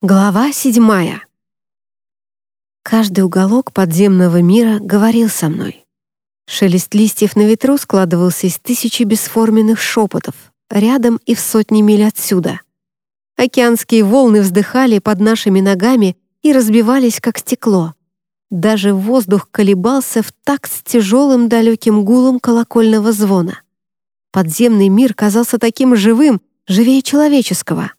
Глава седьмая. Каждый уголок подземного мира говорил со мной. Шелест листьев на ветру складывался из тысячи бесформенных шепотов, рядом и в сотни миль отсюда. Океанские волны вздыхали под нашими ногами и разбивались, как стекло. Даже воздух колебался в такт с тяжелым далеким гулом колокольного звона. Подземный мир казался таким живым, живее человеческого —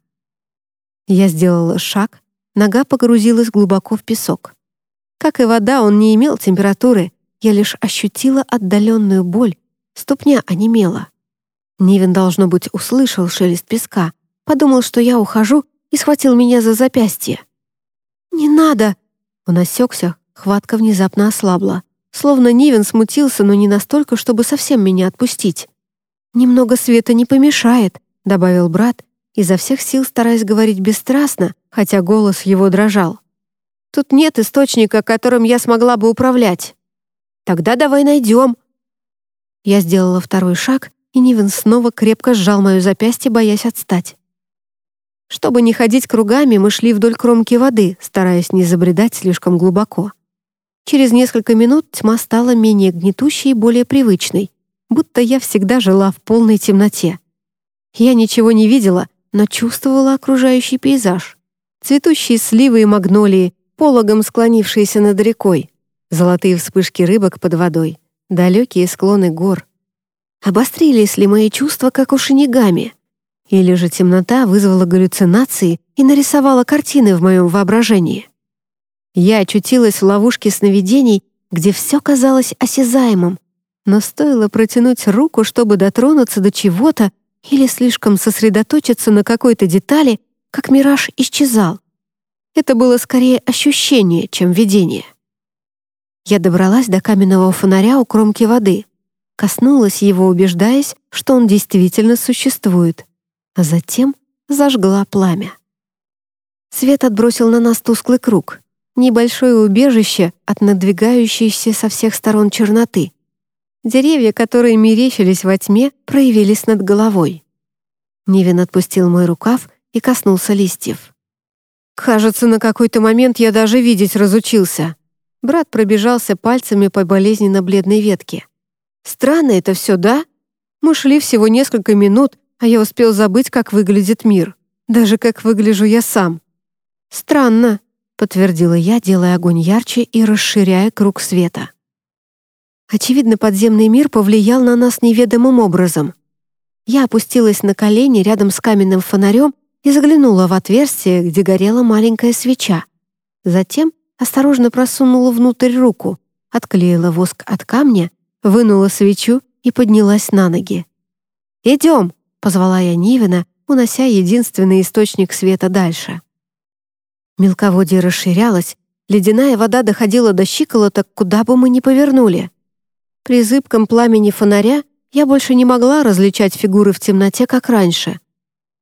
я сделала шаг, нога погрузилась глубоко в песок. Как и вода, он не имел температуры, я лишь ощутила отдаленную боль, ступня онемела. Нивен, должно быть, услышал шелест песка, подумал, что я ухожу, и схватил меня за запястье. «Не надо!» Он осекся, хватка внезапно ослабла. Словно Нивен смутился, но не настолько, чтобы совсем меня отпустить. «Немного света не помешает», — добавил брат, изо всех сил стараясь говорить бесстрастно, хотя голос его дрожал. «Тут нет источника, которым я смогла бы управлять. Тогда давай найдем». Я сделала второй шаг, и Нивен снова крепко сжал мое запястье, боясь отстать. Чтобы не ходить кругами, мы шли вдоль кромки воды, стараясь не забредать слишком глубоко. Через несколько минут тьма стала менее гнетущей и более привычной, будто я всегда жила в полной темноте. Я ничего не видела, но чувствовала окружающий пейзаж. Цветущие сливы и магнолии, пологом склонившиеся над рекой, золотые вспышки рыбок под водой, далекие склоны гор. Обострились ли мои чувства, как у шинигами? Или же темнота вызвала галлюцинации и нарисовала картины в моем воображении? Я очутилась в ловушке сновидений, где все казалось осязаемым, но стоило протянуть руку, чтобы дотронуться до чего-то, или слишком сосредоточиться на какой-то детали, как мираж исчезал. Это было скорее ощущение, чем видение. Я добралась до каменного фонаря у кромки воды, коснулась его, убеждаясь, что он действительно существует, а затем зажгла пламя. Свет отбросил на нас тусклый круг, небольшое убежище от надвигающейся со всех сторон черноты — Деревья, которые мерещились во тьме, проявились над головой. Нивин отпустил мой рукав и коснулся листьев. «Кажется, на какой-то момент я даже видеть разучился». Брат пробежался пальцами по болезненно-бледной ветке. «Странно это все, да? Мы шли всего несколько минут, а я успел забыть, как выглядит мир. Даже как выгляжу я сам». «Странно», — подтвердила я, делая огонь ярче и расширяя круг света. Очевидно, подземный мир повлиял на нас неведомым образом. Я опустилась на колени рядом с каменным фонарем и заглянула в отверстие, где горела маленькая свеча. Затем осторожно просунула внутрь руку, отклеила воск от камня, вынула свечу и поднялась на ноги. «Идем!» — позвала я Нивина, унося единственный источник света дальше. Мелководье расширялось, ледяная вода доходила до щиколоток, куда бы мы ни повернули. При зыбком пламени фонаря я больше не могла различать фигуры в темноте, как раньше.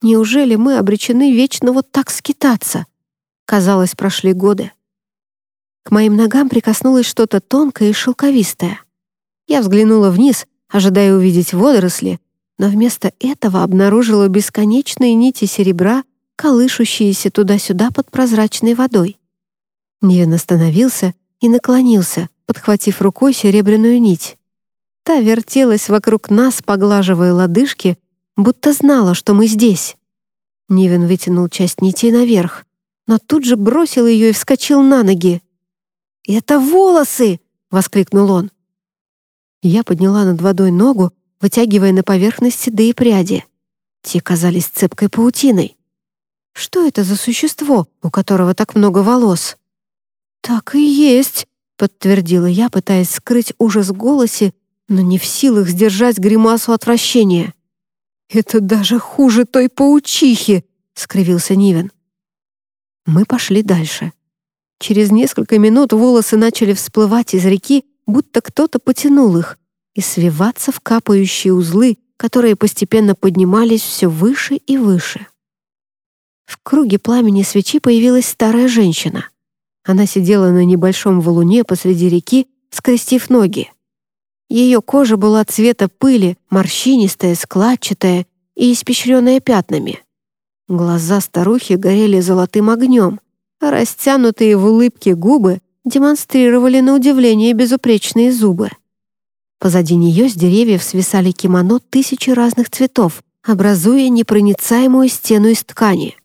Неужели мы обречены вечно вот так скитаться? Казалось, прошли годы. К моим ногам прикоснулось что-то тонкое и шелковистое. Я взглянула вниз, ожидая увидеть водоросли, но вместо этого обнаружила бесконечные нити серебра, колышущиеся туда-сюда под прозрачной водой. Невин остановился и наклонился, подхватив рукой серебряную нить. Та вертелась вокруг нас, поглаживая лодыжки, будто знала, что мы здесь. Нивен вытянул часть нити наверх, но тут же бросил ее и вскочил на ноги. «Это волосы!» — воскликнул он. Я подняла над водой ногу, вытягивая на поверхность седые пряди. Те казались цепкой паутиной. Что это за существо, у которого так много волос? «Так и есть», подтвердила я, пытаясь скрыть ужас в голосе, но не в силах сдержать гримасу отвращения. «Это даже хуже той паучихи!» — скривился Нивен. Мы пошли дальше. Через несколько минут волосы начали всплывать из реки, будто кто-то потянул их, и свиваться в капающие узлы, которые постепенно поднимались все выше и выше. В круге пламени свечи появилась старая женщина — она сидела на небольшом валуне посреди реки, скрестив ноги. Ее кожа была цвета пыли, морщинистая, складчатая и испещренная пятнами. Глаза старухи горели золотым огнем, а растянутые в улыбке губы демонстрировали на удивление безупречные зубы. Позади нее с деревьев свисали кимоно тысячи разных цветов, образуя непроницаемую стену из ткани.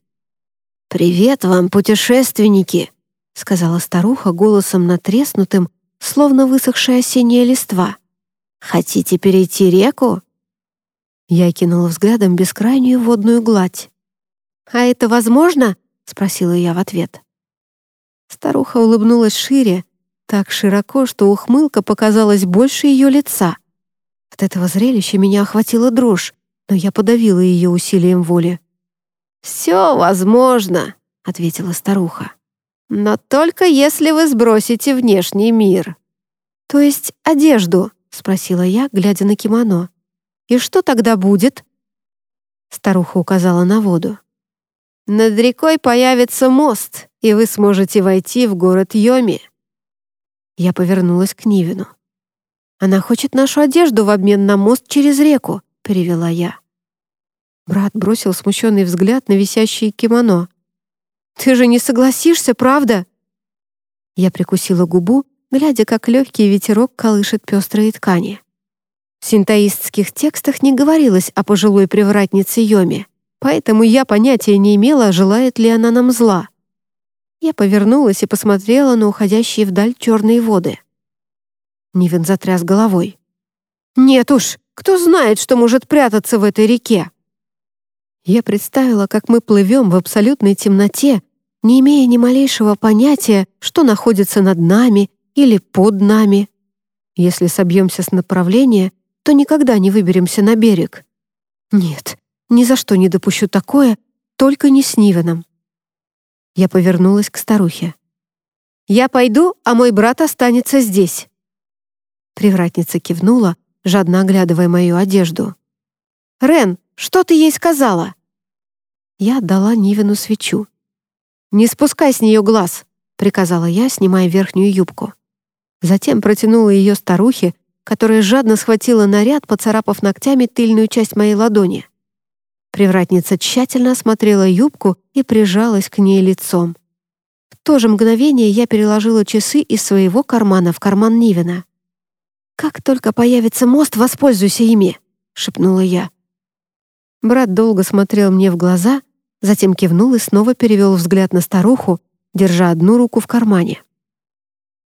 «Привет вам, путешественники!» — сказала старуха голосом натреснутым, словно высохшая осенняя листва. «Хотите перейти реку?» Я кинула взглядом бескрайнюю водную гладь. «А это возможно?» — спросила я в ответ. Старуха улыбнулась шире, так широко, что ухмылка показалась больше ее лица. От этого зрелища меня охватила дрожь, но я подавила ее усилием воли. «Все возможно», — ответила старуха. «Но только если вы сбросите внешний мир». «То есть одежду?» — спросила я, глядя на кимоно. «И что тогда будет?» Старуха указала на воду. «Над рекой появится мост, и вы сможете войти в город Йоми». Я повернулась к Нивину. «Она хочет нашу одежду в обмен на мост через реку», — перевела я. Брат бросил смущенный взгляд на висящее кимоно. «Ты же не согласишься, правда?» Я прикусила губу, глядя, как легкий ветерок колышет пестрые ткани. В синтоистских текстах не говорилось о пожилой привратнице Йоме, поэтому я понятия не имела, желает ли она нам зла. Я повернулась и посмотрела на уходящие вдаль черные воды. Нивен затряс головой. «Нет уж, кто знает, что может прятаться в этой реке?» Я представила, как мы плывем в абсолютной темноте, не имея ни малейшего понятия, что находится над нами или под нами. Если собьемся с направления, то никогда не выберемся на берег. Нет, ни за что не допущу такое, только не с Нивеном. Я повернулась к старухе. «Я пойду, а мой брат останется здесь». Привратница кивнула, жадно оглядывая мою одежду. «Рен, что ты ей сказала?» Я отдала Нивину свечу. «Не спускай с нее глаз», — приказала я, снимая верхнюю юбку. Затем протянула ее старухе, которая жадно схватила наряд, поцарапав ногтями тыльную часть моей ладони. Привратница тщательно осмотрела юбку и прижалась к ней лицом. В то же мгновение я переложила часы из своего кармана в карман Нивина. «Как только появится мост, воспользуйся ими», — шепнула я. Брат долго смотрел мне в глаза, затем кивнул и снова перевел взгляд на старуху, держа одну руку в кармане.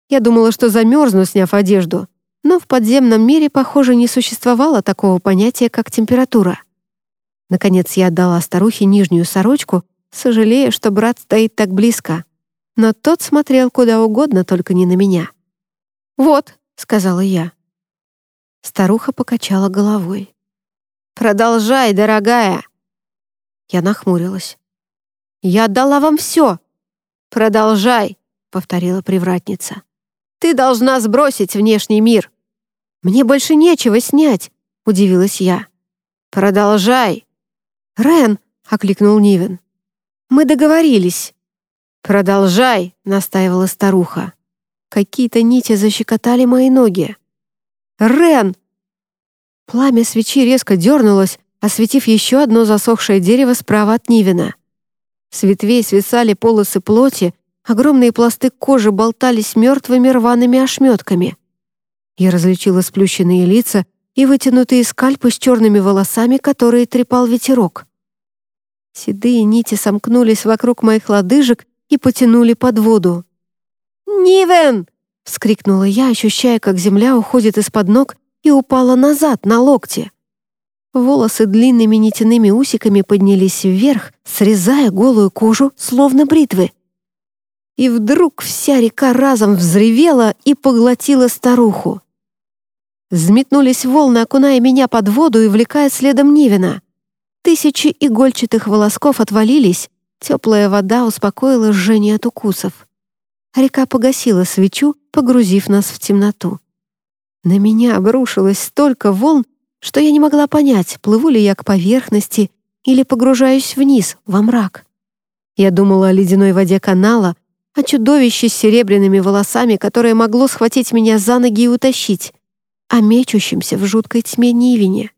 Я думала, что замерзну, сняв одежду, но в подземном мире, похоже, не существовало такого понятия, как температура. Наконец я отдала старухе нижнюю сорочку, сожалея, что брат стоит так близко. Но тот смотрел куда угодно, только не на меня. «Вот», — сказала я. Старуха покачала головой. «Продолжай, дорогая!» Я нахмурилась. «Я отдала вам все!» «Продолжай!» — повторила привратница. «Ты должна сбросить внешний мир!» «Мне больше нечего снять!» — удивилась я. «Продолжай!» «Рен!» — окликнул Нивен. «Мы договорились». «Продолжай!» — настаивала старуха. Какие-то нити защекотали мои ноги. «Рен!» Пламя свечи резко дернулось, осветив еще одно засохшее дерево справа от Нивена. С ветвей свисали полосы плоти, огромные пласты кожи болтались мертвыми рваными ошметками. Я различила сплющенные лица и вытянутые скальпы с черными волосами, которые трепал ветерок. Седые нити сомкнулись вокруг моих лодыжек и потянули под воду. «Нивен!» — вскрикнула я, ощущая, как земля уходит из-под ног и упала назад, на локти. Волосы длинными нитяными усиками поднялись вверх, срезая голую кожу, словно бритвы. И вдруг вся река разом взревела и поглотила старуху. Взметнулись волны, окуная меня под воду и влекая следом Нивина. Тысячи игольчатых волосков отвалились, теплая вода успокоила жжение от укусов. Река погасила свечу, погрузив нас в темноту. На меня обрушилось столько волн, что я не могла понять, плыву ли я к поверхности или погружаюсь вниз, во мрак. Я думала о ледяной воде канала, о чудовище с серебряными волосами, которое могло схватить меня за ноги и утащить о мечущемся в жуткой тьме Нивине.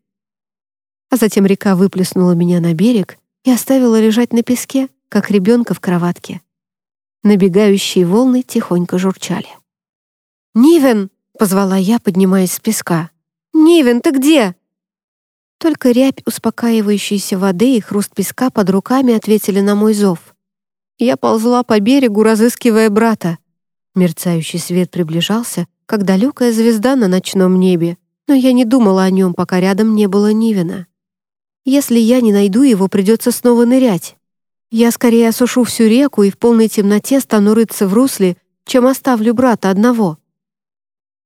А затем река выплеснула меня на берег, и оставила лежать на песке, как ребенка в кроватке. Набегающие волны тихонько журчали. «Нивен!» — позвала я, поднимаясь с песка. «Нивен, ты где?» Только рябь успокаивающейся воды и хруст песка под руками ответили на мой зов. Я ползла по берегу, разыскивая брата. Мерцающий свет приближался, как далекая звезда на ночном небе, но я не думала о нем, пока рядом не было Нивена. Если я не найду его, придется снова нырять. Я скорее осушу всю реку и в полной темноте стану рыться в русле, чем оставлю брата одного.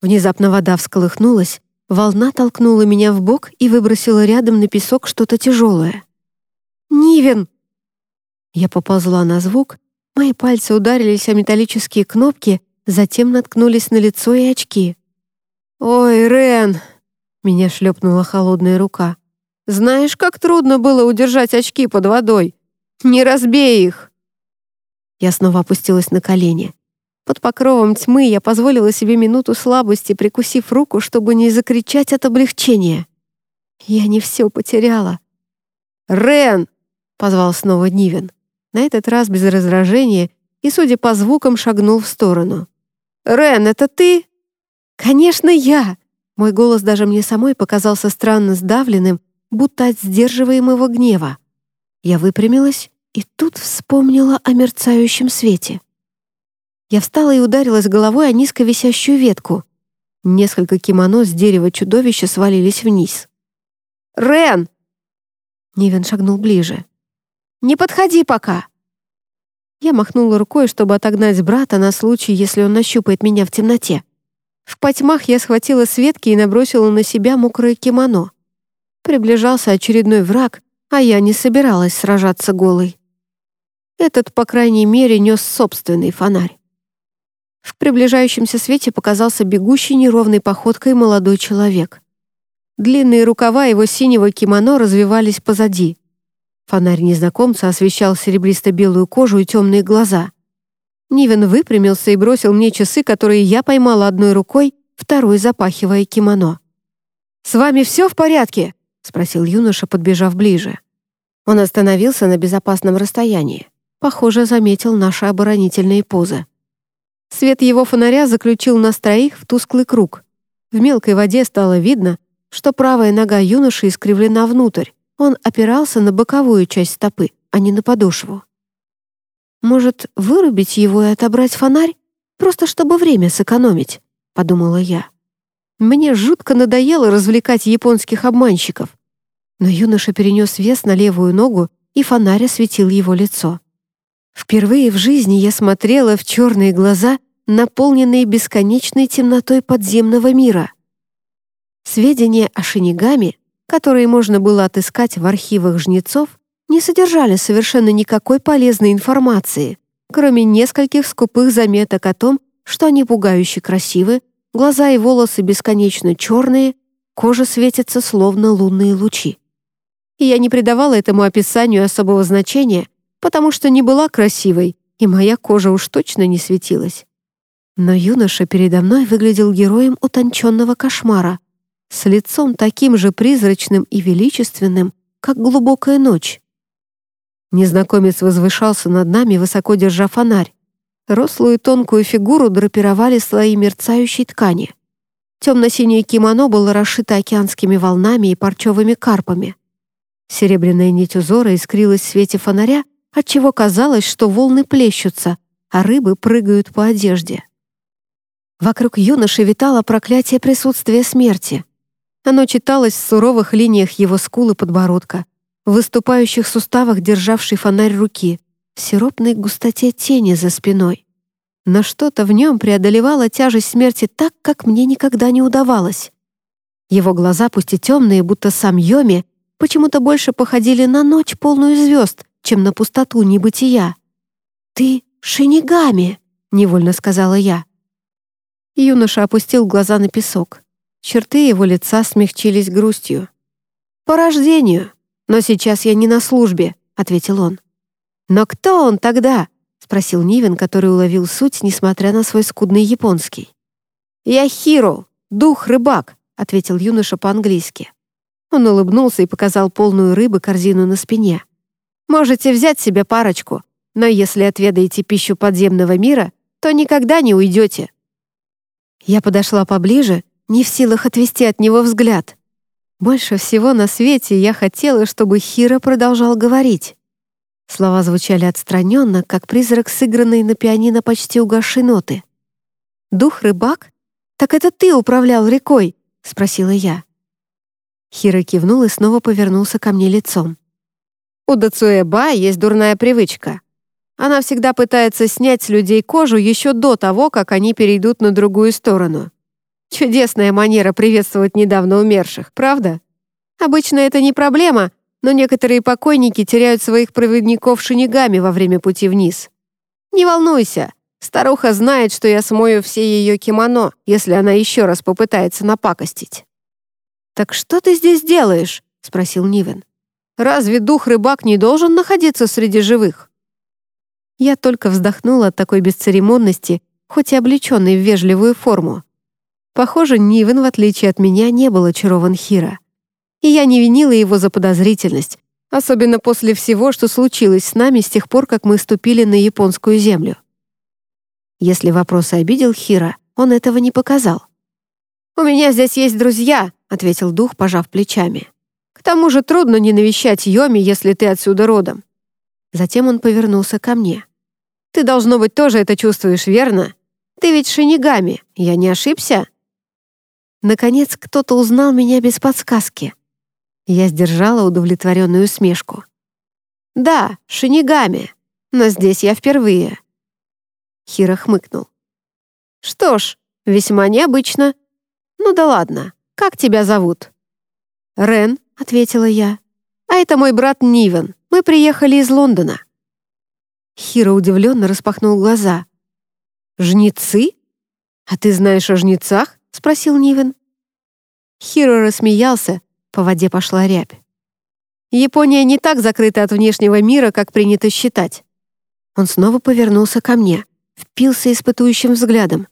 Внезапно вода всколыхнулась, волна толкнула меня в бок и выбросила рядом на песок что-то тяжелое. «Нивен!» Я поползла на звук, мои пальцы ударились о металлические кнопки, затем наткнулись на лицо и очки. «Ой, Рен!» — меня шлепнула холодная рука. «Знаешь, как трудно было удержать очки под водой? Не разбей их!» Я снова опустилась на колени. Под покровом тьмы я позволила себе минуту слабости, прикусив руку, чтобы не закричать от облегчения. Я не все потеряла. «Рен!» — позвал снова Нивен. На этот раз без раздражения и, судя по звукам, шагнул в сторону. «Рен, это ты?» «Конечно, я!» Мой голос даже мне самой показался странно сдавленным, будто от сдерживаемого гнева. Я выпрямилась и тут вспомнила о мерцающем свете. Я встала и ударилась головой о низко висящую ветку. Несколько кимоно с дерева чудовища свалились вниз. «Рен!» Нивен шагнул ближе. «Не подходи пока!» Я махнула рукой, чтобы отогнать брата на случай, если он нащупает меня в темноте. В потьмах я схватила с ветки и набросила на себя мокрое кимоно. Приближался очередной враг, а я не собиралась сражаться голой. Этот, по крайней мере, нес собственный фонарь. В приближающемся свете показался бегущий неровной походкой молодой человек. Длинные рукава его синего кимоно развивались позади. Фонарь незнакомца освещал серебристо-белую кожу и темные глаза. Нивен выпрямился и бросил мне часы, которые я поймала одной рукой, второй запахивая кимоно. «С вами все в порядке?» — спросил юноша, подбежав ближе. Он остановился на безопасном расстоянии. Похоже, заметил наши оборонительные позы. Свет его фонаря заключил нас троих в тусклый круг. В мелкой воде стало видно, что правая нога юноши искривлена внутрь. Он опирался на боковую часть стопы, а не на подошву. «Может, вырубить его и отобрать фонарь? Просто чтобы время сэкономить», — подумала я. Мне жутко надоело развлекать японских обманщиков. Но юноша перенес вес на левую ногу, и фонарь осветил его лицо. Впервые в жизни я смотрела в черные глаза, наполненные бесконечной темнотой подземного мира. Сведения о шинигами, которые можно было отыскать в архивах жнецов, не содержали совершенно никакой полезной информации, кроме нескольких скупых заметок о том, что они пугающе красивы, глаза и волосы бесконечно черные, кожа светится словно лунные лучи. И я не придавала этому описанию особого значения, потому что не была красивой, и моя кожа уж точно не светилась. Но юноша передо мной выглядел героем утонченного кошмара, с лицом таким же призрачным и величественным, как глубокая ночь. Незнакомец возвышался над нами, высоко держа фонарь. Рослую тонкую фигуру драпировали слои мерцающей ткани. Темно-синее кимоно было расшито океанскими волнами и парчевыми карпами. Серебряная нить узора искрилась в свете фонаря, отчего казалось, что волны плещутся, а рыбы прыгают по одежде. Вокруг юноши витало проклятие присутствия смерти. Оно читалось в суровых линиях его скул и подбородка, в выступающих суставах, державшей фонарь руки, в сиропной густоте тени за спиной. Но что-то в нем преодолевало тяжесть смерти так, как мне никогда не удавалось. Его глаза, пусть и темные, будто сам Йоми, почему-то больше походили на ночь, полную звезд, чем на пустоту небытия. «Ты шинигами», — невольно сказала я. Юноша опустил глаза на песок. Черты его лица смягчились грустью. «По рождению, но сейчас я не на службе», — ответил он. «Но кто он тогда?» — спросил Нивен, который уловил суть, несмотря на свой скудный японский. «Я Хиро, дух-рыбак», — ответил юноша по-английски. Он улыбнулся и показал полную рыбы корзину на спине. Можете взять себе парочку, но если отведаете пищу подземного мира, то никогда не уйдете». Я подошла поближе, не в силах отвести от него взгляд. Больше всего на свете я хотела, чтобы Хира продолжал говорить. Слова звучали отстраненно, как призрак, сыгранный на пианино почти угасшей ноты. «Дух-рыбак? Так это ты управлял рекой?» — спросила я. Хира кивнул и снова повернулся ко мне лицом. «У Дацуэба есть дурная привычка. Она всегда пытается снять с людей кожу еще до того, как они перейдут на другую сторону. Чудесная манера приветствовать недавно умерших, правда? Обычно это не проблема, но некоторые покойники теряют своих проводников шинигами во время пути вниз. Не волнуйся, старуха знает, что я смою все ее кимоно, если она еще раз попытается напакостить. «Так что ты здесь делаешь?» — спросил Нивен. «Разве дух-рыбак не должен находиться среди живых?» Я только вздохнула от такой бесцеремонности, хоть и облеченной в вежливую форму. Похоже, Нивен, в отличие от меня, не был очарован Хира. И я не винила его за подозрительность, особенно после всего, что случилось с нами с тех пор, как мы ступили на японскую землю. Если вопрос обидел Хира, он этого не показал. «У меня здесь есть друзья», — ответил дух, пожав плечами. «К тому же трудно не навещать Йоми, если ты отсюда родом». Затем он повернулся ко мне. «Ты, должно быть, тоже это чувствуешь, верно? Ты ведь шинигами, я не ошибся?» Наконец, кто-то узнал меня без подсказки. Я сдержала удовлетворенную усмешку. «Да, шинигами, но здесь я впервые». Хира хмыкнул. «Что ж, весьма необычно. Ну да ладно, как тебя зовут?» «Рен», — ответила я. «А это мой брат Нивен. Мы приехали из Лондона». Хира удивленно распахнул глаза. «Жнецы? А ты знаешь о жнецах?» — спросил Нивен. Хиро рассмеялся, по воде пошла рябь. Япония не так закрыта от внешнего мира, как принято считать. Он снова повернулся ко мне, впился испытующим взглядом.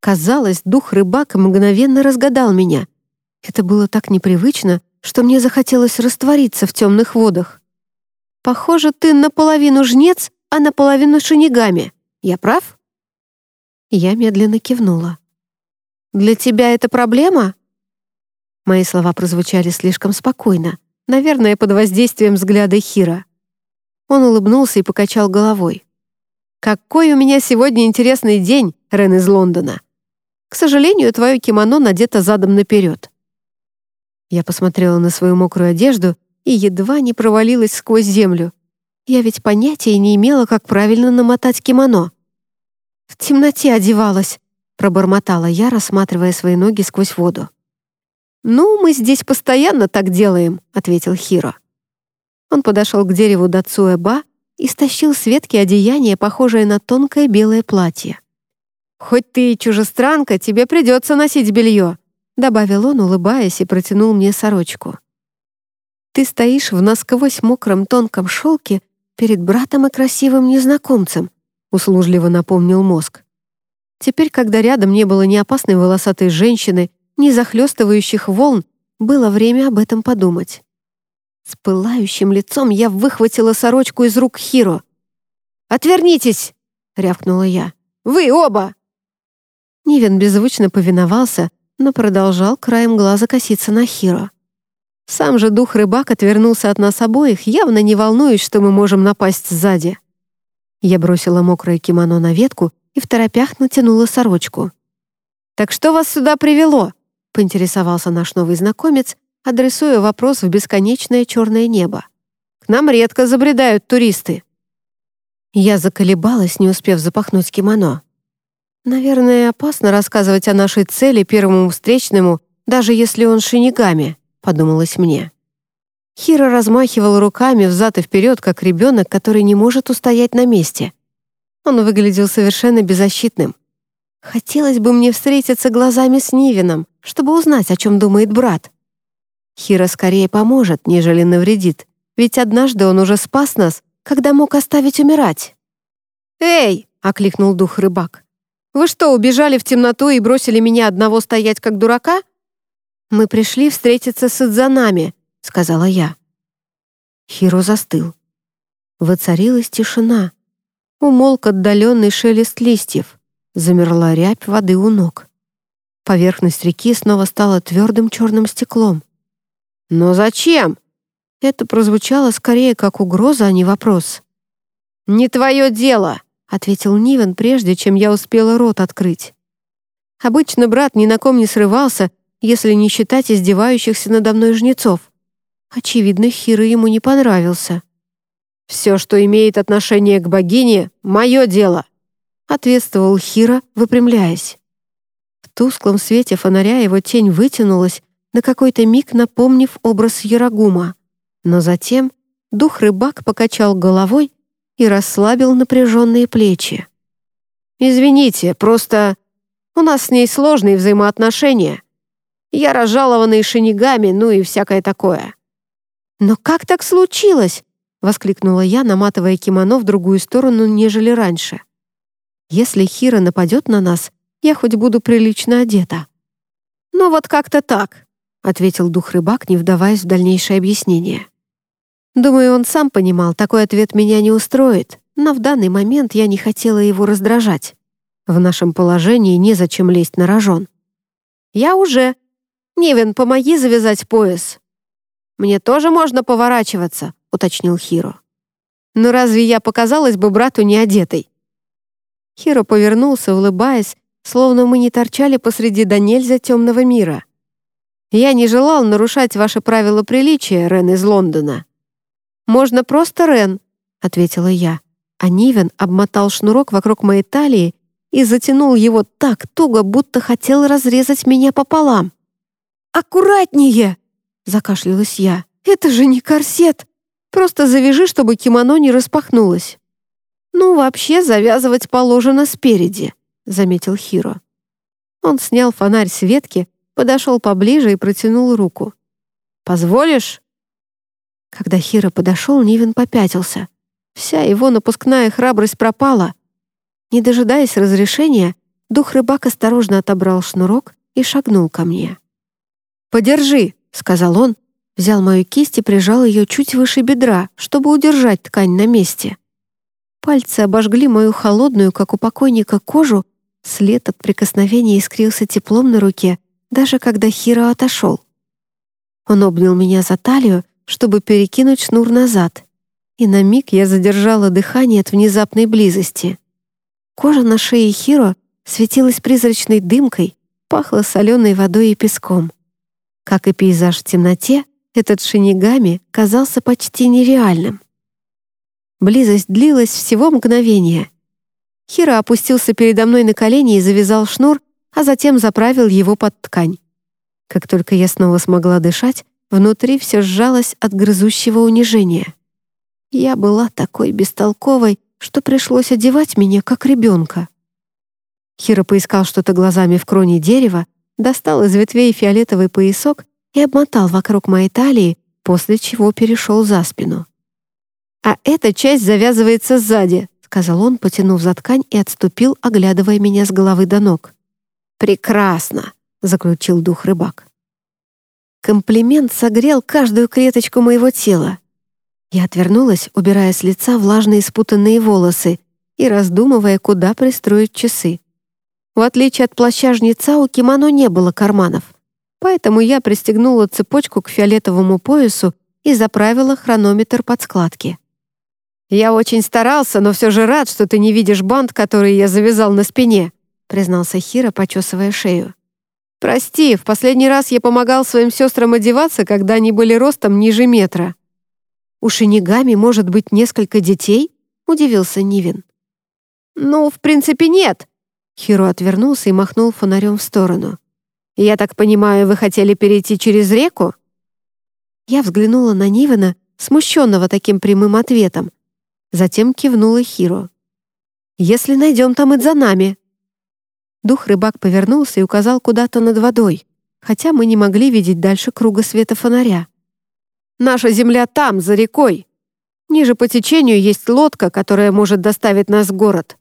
Казалось, дух рыбака мгновенно разгадал меня. Это было так непривычно, что мне захотелось раствориться в темных водах. «Похоже, ты наполовину жнец, а наполовину шинигами. Я прав?» Я медленно кивнула. Для тебя это проблема?» Мои слова прозвучали слишком спокойно, наверное, под воздействием взгляда Хира. Он улыбнулся и покачал головой. «Какой у меня сегодня интересный день, Рен из Лондона! К сожалению, твое кимоно надето задом наперед». Я посмотрела на свою мокрую одежду и едва не провалилась сквозь землю. Я ведь понятия не имела, как правильно намотать кимоно. В темноте одевалась, пробормотала я, рассматривая свои ноги сквозь воду. «Ну, мы здесь постоянно так делаем», — ответил Хиро. Он подошел к дереву Дацуэба и стащил с ветки одеяние, похожее на тонкое белое платье. «Хоть ты и чужестранка, тебе придется носить белье», — добавил он, улыбаясь, и протянул мне сорочку. «Ты стоишь в насквозь мокром тонком шелке перед братом и красивым незнакомцем», — услужливо напомнил мозг. Теперь, когда рядом не было ни опасной волосатой женщины, ни захлестывающих волн, было время об этом подумать. С пылающим лицом я выхватила сорочку из рук Хиро. «Отвернитесь!» — рявкнула я. «Вы оба!» Нивен беззвучно повиновался, но продолжал краем глаза коситься на Хиро. Сам же дух-рыбак отвернулся от нас обоих, явно не волнуясь, что мы можем напасть сзади. Я бросила мокрое кимоно на ветку и в торопях натянула сорочку. «Так что вас сюда привело?» — поинтересовался наш новый знакомец, адресуя вопрос в бесконечное черное небо. «К нам редко забредают туристы». Я заколебалась, не успев запахнуть кимоно. «Наверное, опасно рассказывать о нашей цели первому встречному, даже если он шинигами», — подумалось мне. Хиро размахивал руками взад и вперед, как ребенок, который не может устоять на месте. Он выглядел совершенно беззащитным. Хотелось бы мне встретиться глазами с Нивином, чтобы узнать, о чем думает брат. Хира скорее поможет, нежели навредит, ведь однажды он уже спас нас, когда мог оставить умирать. «Эй!» — окликнул дух рыбак. «Вы что, убежали в темноту и бросили меня одного стоять как дурака?» «Мы пришли встретиться с Идзанами», — сказала я. Хиро застыл. Воцарилась тишина. Умолк отдаленный шелест листьев. Замерла рябь воды у ног. Поверхность реки снова стала твердым черным стеклом. «Но зачем?» Это прозвучало скорее как угроза, а не вопрос. «Не твое дело!» — ответил Нивен, прежде чем я успела рот открыть. Обычно брат ни на ком не срывался, если не считать издевающихся надо мной жнецов. Очевидно, Хира ему не понравился. «Все, что имеет отношение к богине, — мое дело», — ответствовал Хира, выпрямляясь. В тусклом свете фонаря его тень вытянулась, на какой-то миг напомнив образ Ярагума. Но затем дух-рыбак покачал головой и расслабил напряженные плечи. «Извините, просто у нас с ней сложные взаимоотношения. Я разжалованный шинигами, ну и всякое такое». «Но как так случилось?» — воскликнула я, наматывая кимоно в другую сторону, нежели раньше. «Если Хира нападет на нас, я хоть буду прилично одета». «Ну вот как-то так», — ответил дух-рыбак, не вдаваясь в дальнейшее объяснение. Думаю, он сам понимал, такой ответ меня не устроит, но в данный момент я не хотела его раздражать. В нашем положении незачем лезть на рожон. «Я уже. Нивен, помоги завязать пояс». «Мне тоже можно поворачиваться», — уточнил Хиро. «Но разве я показалась бы брату неодетой?» Хиро повернулся, улыбаясь, словно мы не торчали посреди до нельзя темного мира. «Я не желал нарушать ваши правила приличия, Рен из Лондона», «Можно просто Рен», — ответила я. А Нивен обмотал шнурок вокруг моей талии и затянул его так туго, будто хотел разрезать меня пополам. «Аккуратнее!» — закашлялась я. «Это же не корсет! Просто завяжи, чтобы кимоно не распахнулось». «Ну, вообще, завязывать положено спереди», — заметил Хиро. Он снял фонарь с ветки, подошел поближе и протянул руку. «Позволишь?» Когда Хира подошел, Нивен попятился. Вся его напускная храбрость пропала. Не дожидаясь разрешения, дух рыбак осторожно отобрал шнурок и шагнул ко мне. «Подержи», — сказал он, взял мою кисть и прижал ее чуть выше бедра, чтобы удержать ткань на месте. Пальцы обожгли мою холодную, как у покойника, кожу, след от прикосновения искрился теплом на руке, даже когда Хиро отошел. Он обнял меня за талию, чтобы перекинуть шнур назад. И на миг я задержала дыхание от внезапной близости. Кожа на шее Хиро светилась призрачной дымкой, пахла соленой водой и песком. Как и пейзаж в темноте, этот шинигами казался почти нереальным. Близость длилась всего мгновение. Хиро опустился передо мной на колени и завязал шнур, а затем заправил его под ткань. Как только я снова смогла дышать, Внутри все сжалось от грызущего унижения. Я была такой бестолковой, что пришлось одевать меня как ребенка. Хиро поискал что-то глазами в кроне дерева, достал из ветвей фиолетовый поясок и обмотал вокруг моей талии, после чего перешел за спину. «А эта часть завязывается сзади», — сказал он, потянув за ткань и отступил, оглядывая меня с головы до ног. «Прекрасно», — заключил дух рыбак. Комплимент согрел каждую клеточку моего тела. Я отвернулась, убирая с лица влажные спутанные волосы и раздумывая, куда пристроить часы. В отличие от плаща жнеца, у кимоно не было карманов, поэтому я пристегнула цепочку к фиолетовому поясу и заправила хронометр под складки. «Я очень старался, но все же рад, что ты не видишь бант, который я завязал на спине», признался Хира, почесывая шею. «Прости, в последний раз я помогал своим сестрам одеваться, когда они были ростом ниже метра». «У Шинигами может быть несколько детей?» — удивился Нивин. «Ну, в принципе, нет». Хиро отвернулся и махнул фонарем в сторону. «Я так понимаю, вы хотели перейти через реку?» Я взглянула на Нивина, смущенного таким прямым ответом. Затем кивнула Хиро. «Если найдем там Идзанами», Дух-рыбак повернулся и указал куда-то над водой, хотя мы не могли видеть дальше круга света фонаря. «Наша земля там, за рекой. Ниже по течению есть лодка, которая может доставить нас в город».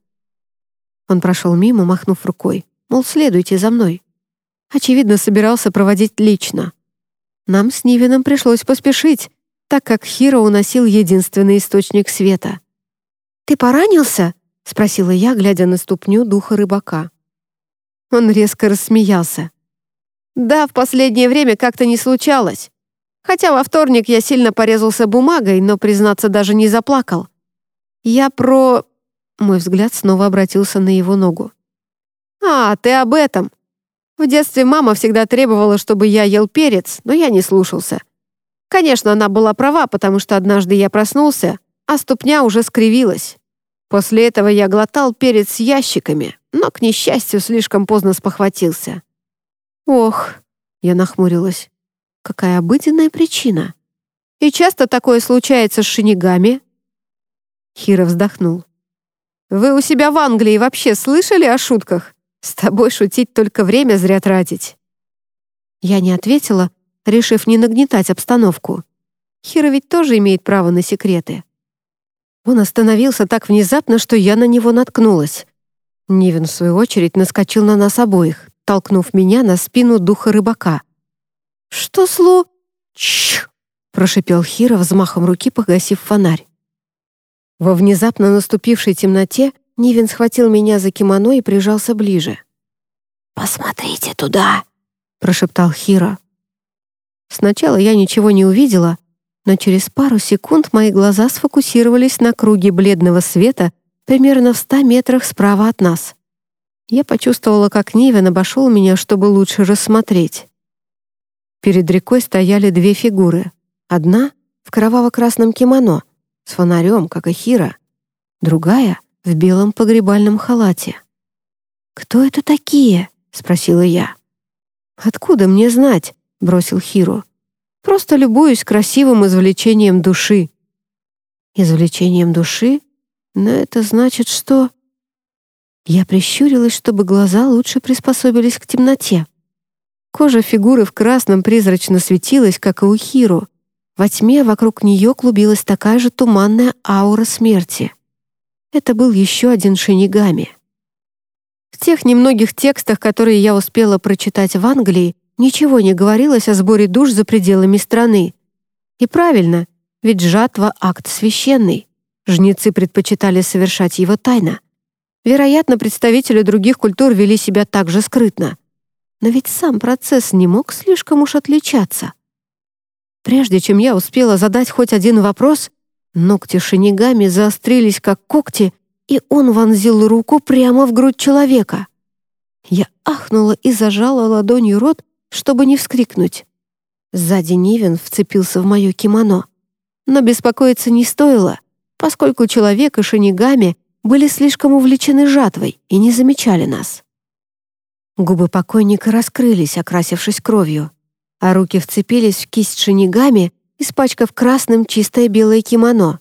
Он прошел мимо, махнув рукой, мол, следуйте за мной. Очевидно, собирался проводить лично. Нам с Нивином пришлось поспешить, так как Хиро уносил единственный источник света. «Ты поранился?» — спросила я, глядя на ступню духа рыбака. Он резко рассмеялся. «Да, в последнее время как-то не случалось. Хотя во вторник я сильно порезался бумагой, но, признаться, даже не заплакал. Я про...» Мой взгляд снова обратился на его ногу. «А, ты об этом. В детстве мама всегда требовала, чтобы я ел перец, но я не слушался. Конечно, она была права, потому что однажды я проснулся, а ступня уже скривилась. После этого я глотал перец ящиками, но, к несчастью, слишком поздно спохватился. «Ох», — я нахмурилась, — «какая обыденная причина. И часто такое случается с шинигами?» Хира вздохнул. «Вы у себя в Англии вообще слышали о шутках? С тобой шутить только время зря тратить». Я не ответила, решив не нагнетать обстановку. Хира ведь тоже имеет право на секреты. Он остановился так внезапно, что я на него наткнулась. Нивен, в свою очередь, наскочил на нас обоих, толкнув меня на спину духа рыбака. «Что сло...» «Чш!» — прошипел Хира, взмахом руки погасив фонарь. Во внезапно наступившей темноте Нивен схватил меня за кимоно и прижался ближе. «Посмотрите туда!» — прошептал Хира. Сначала я ничего не увидела, но через пару секунд мои глаза сфокусировались на круге бледного света примерно в ста метрах справа от нас. Я почувствовала, как Нивен обошел меня, чтобы лучше рассмотреть. Перед рекой стояли две фигуры. Одна — в кроваво-красном кимоно, с фонарем, как и Хира. Другая — в белом погребальном халате. «Кто это такие?» — спросила я. «Откуда мне знать?» — бросил Хиро. «Просто любуюсь красивым извлечением души». «Извлечением души? Но это значит, что...» Я прищурилась, чтобы глаза лучше приспособились к темноте. Кожа фигуры в красном призрачно светилась, как и у Хиро. Во тьме вокруг нее клубилась такая же туманная аура смерти. Это был еще один шинигами. В тех немногих текстах, которые я успела прочитать в Англии, Ничего не говорилось о сборе душ за пределами страны. И правильно, ведь жатва — акт священный. Жнецы предпочитали совершать его тайно. Вероятно, представители других культур вели себя так же скрытно. Но ведь сам процесс не мог слишком уж отличаться. Прежде чем я успела задать хоть один вопрос, ногти шинигами заострились, как когти, и он вонзил руку прямо в грудь человека. Я ахнула и зажала ладонью рот, чтобы не вскрикнуть. Сзади Нивен вцепился в мое кимоно. Но беспокоиться не стоило, поскольку человек и шинигами были слишком увлечены жатвой и не замечали нас. Губы покойника раскрылись, окрасившись кровью, а руки вцепились в кисть шинигами, испачкав красным чистое белое кимоно.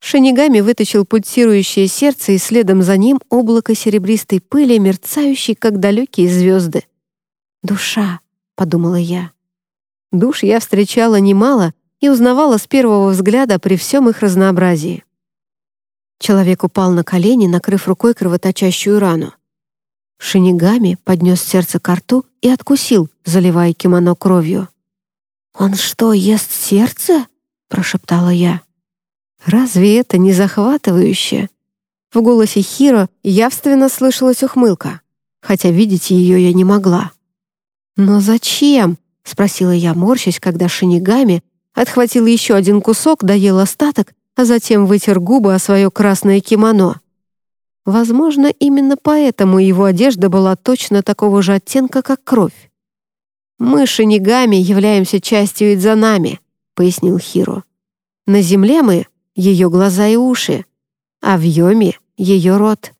Шинигами вытащил пульсирующее сердце, и следом за ним облако серебристой пыли, мерцающей, как далекие звезды. «Душа», — подумала я. Душ я встречала немало и узнавала с первого взгляда при всем их разнообразии. Человек упал на колени, накрыв рукой кровоточащую рану. Шинигами поднес сердце к рту и откусил, заливая кимоно кровью. «Он что, ест сердце?» — прошептала я. «Разве это не захватывающе?» В голосе Хиро явственно слышалась ухмылка, хотя видеть ее я не могла. «Но зачем?» — спросила я, морщась, когда Шинигами отхватил еще один кусок, доел остаток, а затем вытер губы о свое красное кимоно. Возможно, именно поэтому его одежда была точно такого же оттенка, как кровь. «Мы, Шинигами, являемся частью Идзанами», — пояснил Хиро. «На земле мы — ее глаза и уши, а в Йоме — ее рот.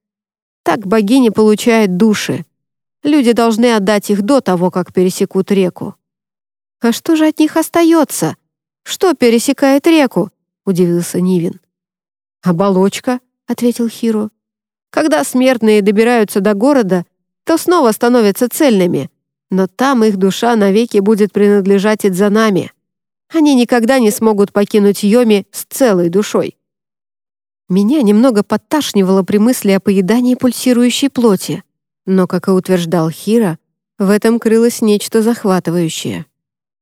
Так богини получают души, Люди должны отдать их до того, как пересекут реку. «А что же от них остается? Что пересекает реку?» — удивился Нивин. «Оболочка», — ответил Хиро. «Когда смертные добираются до города, то снова становятся цельными, но там их душа навеки будет принадлежать Идзанами. Они никогда не смогут покинуть Йоми с целой душой». Меня немного подташнивало при мысли о поедании пульсирующей плоти. Но, как и утверждал Хира, в этом крылось нечто захватывающее.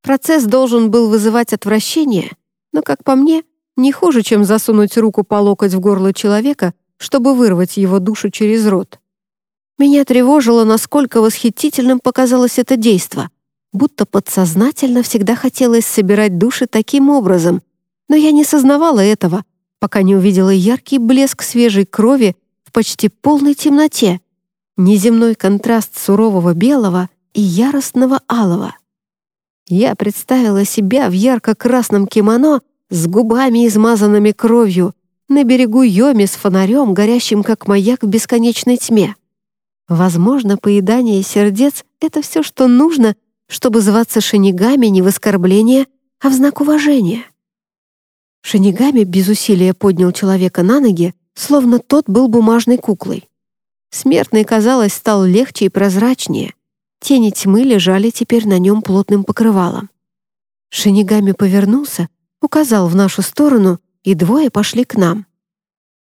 Процесс должен был вызывать отвращение Но, как по мне, не хуже, чем засунуть руку по локоть в горло человека, чтобы вырвать его душу через рот. Меня тревожило, насколько восхитительным показалось это действо, будто подсознательно всегда хотелось собирать души таким образом, но я не сознавала этого, пока не увидела яркий блеск свежей крови в почти полной темноте, неземной контраст сурового белого и яростного алого. Я представила себя в ярко-красном кимоно с губами, измазанными кровью, на берегу Йоми с фонарем, горящим как маяк в бесконечной тьме. Возможно, поедание сердец — это все, что нужно, чтобы зваться шинигами не в оскорбление, а в знак уважения. Шинигами без усилия поднял человека на ноги, словно тот был бумажной куклой. Смертный, казалось, стал легче и прозрачнее. Тени тьмы лежали теперь на нем плотным покрывалом. Шинигами повернулся, указал в нашу сторону, и двое пошли к нам.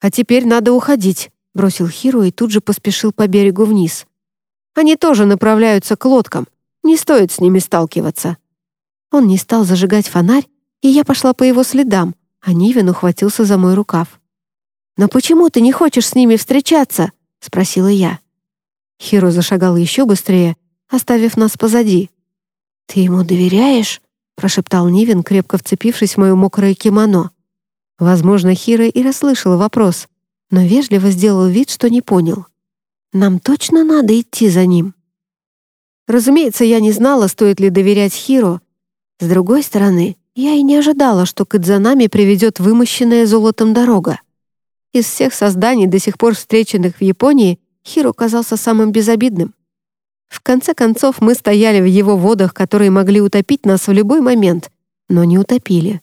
«А теперь надо уходить», — бросил Хиро и тут же поспешил по берегу вниз. «Они тоже направляются к лодкам. Не стоит с ними сталкиваться». Он не стал зажигать фонарь, и я пошла по его следам, а Нивен ухватился за мой рукав. «Но почему ты не хочешь с ними встречаться?» — спросила я. Хиро зашагал еще быстрее, оставив нас позади. «Ты ему доверяешь?» — прошептал Нивен, крепко вцепившись в мое мокрое кимоно. Возможно, Хиро и расслышал вопрос, но вежливо сделал вид, что не понял. «Нам точно надо идти за ним?» Разумеется, я не знала, стоит ли доверять Хиро. С другой стороны, я и не ожидала, что к Идзанами приведет вымощенная золотом дорога. Из всех созданий, до сих пор встреченных в Японии, Хиро казался самым безобидным. В конце концов, мы стояли в его водах, которые могли утопить нас в любой момент, но не утопили.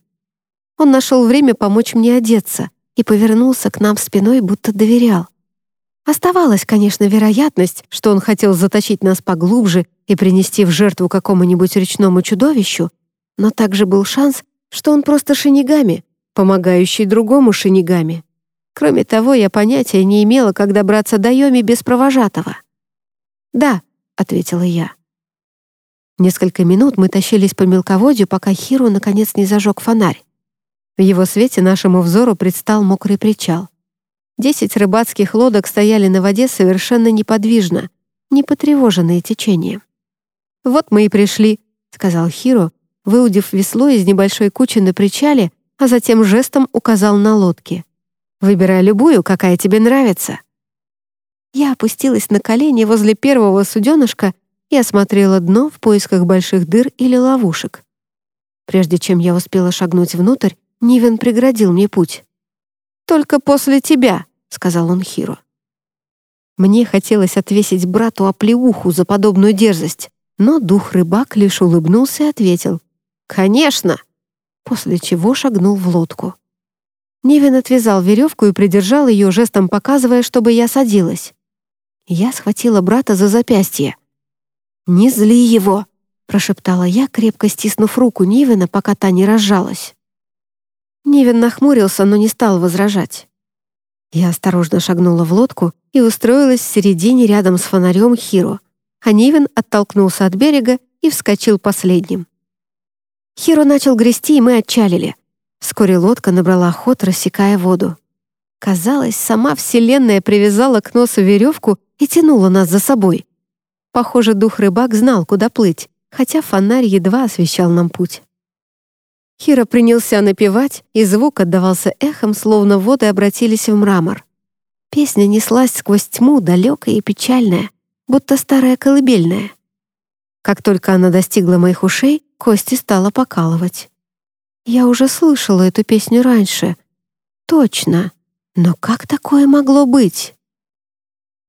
Он нашел время помочь мне одеться и повернулся к нам спиной, будто доверял. Оставалась, конечно, вероятность, что он хотел затащить нас поглубже и принести в жертву какому-нибудь речному чудовищу, но также был шанс, что он просто шинигами, помогающий другому шинигами. Кроме того, я понятия не имела, как добраться до Йоми без провожатого. «Да», — ответила я. Несколько минут мы тащились по мелководью, пока Хиру наконец не зажег фонарь. В его свете нашему взору предстал мокрый причал. Десять рыбацких лодок стояли на воде совершенно неподвижно, не потревоженные течением. «Вот мы и пришли», — сказал Хиро, выудив весло из небольшой кучи на причале, а затем жестом указал на лодки. Выбирай любую, какая тебе нравится». Я опустилась на колени возле первого суденышка и осмотрела дно в поисках больших дыр или ловушек. Прежде чем я успела шагнуть внутрь, Нивен преградил мне путь. «Только после тебя», — сказал он Хиро. Мне хотелось отвесить брату оплеуху за подобную дерзость, но дух-рыбак лишь улыбнулся и ответил «Конечно!», после чего шагнул в лодку. Нивен отвязал веревку и придержал ее, жестом показывая, чтобы я садилась. Я схватила брата за запястье. «Не зли его!» — прошептала я, крепко стиснув руку Нивена, пока та не разжалась. Нивен нахмурился, но не стал возражать. Я осторожно шагнула в лодку и устроилась в середине рядом с фонарем Хиро, а Нивен оттолкнулся от берега и вскочил последним. Хиро начал грести, и мы отчалили. Вскоре лодка набрала ход, рассекая воду. Казалось, сама Вселенная привязала к носу веревку и тянула нас за собой. Похоже, дух-рыбак знал, куда плыть, хотя фонарь едва освещал нам путь. Хира принялся напевать, и звук отдавался эхом, словно воды обратились в мрамор. Песня неслась сквозь тьму, далекая и печальная, будто старая колыбельная. Как только она достигла моих ушей, кости стала покалывать. Я уже слышала эту песню раньше. Точно. Но как такое могло быть?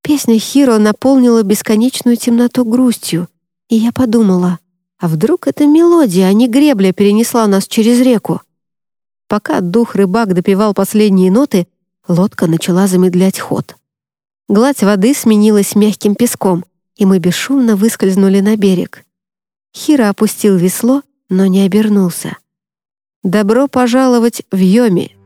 Песня Хиро наполнила бесконечную темноту грустью, и я подумала, а вдруг эта мелодия, а не гребля, перенесла нас через реку? Пока дух-рыбак допевал последние ноты, лодка начала замедлять ход. Гладь воды сменилась мягким песком, и мы бесшумно выскользнули на берег. Хиро опустил весло, но не обернулся. «Добро пожаловать в Йоми!»